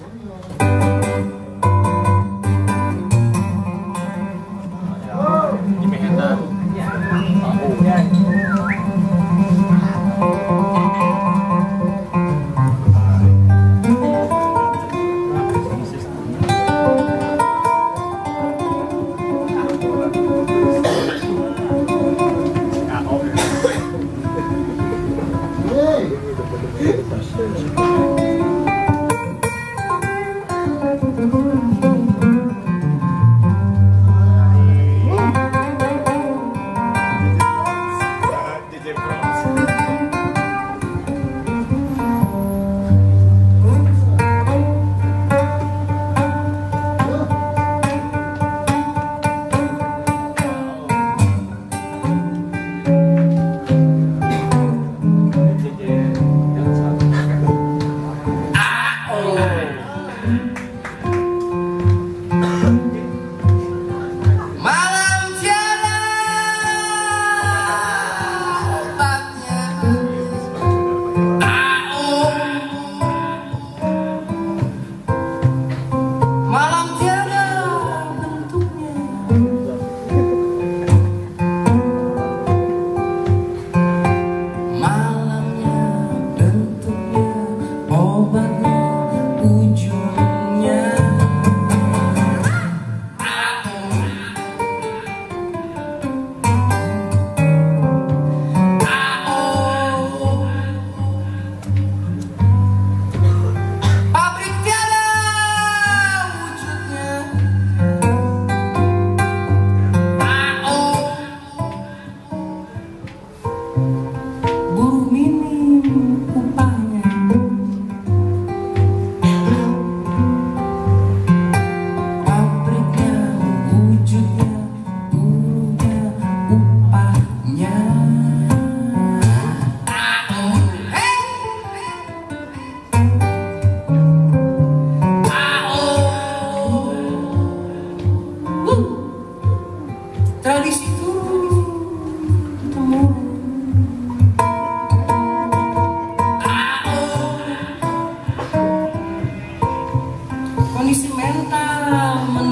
Where are you The tradisi turun temurun ah, eh. kondisi mental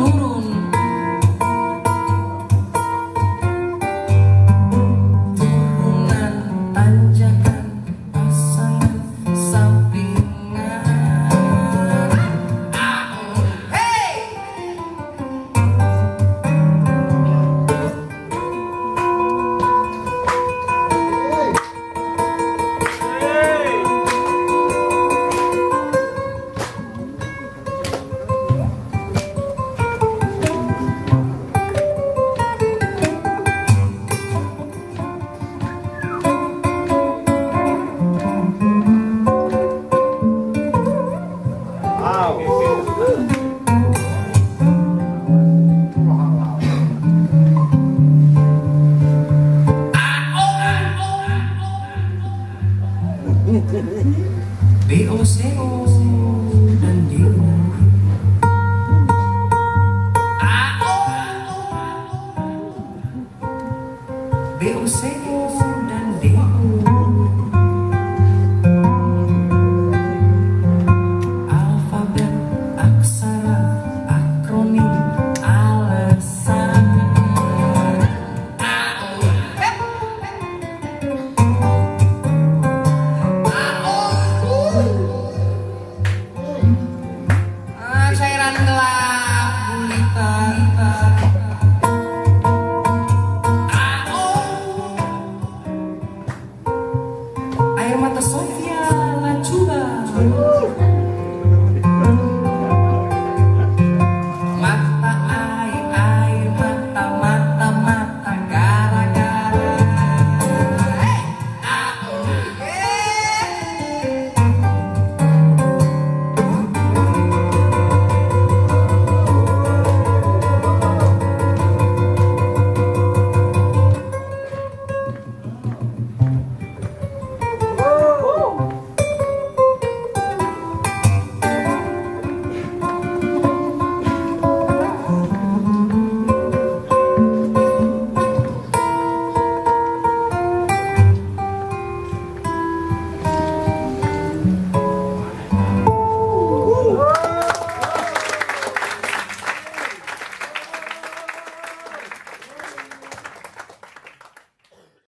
So. right.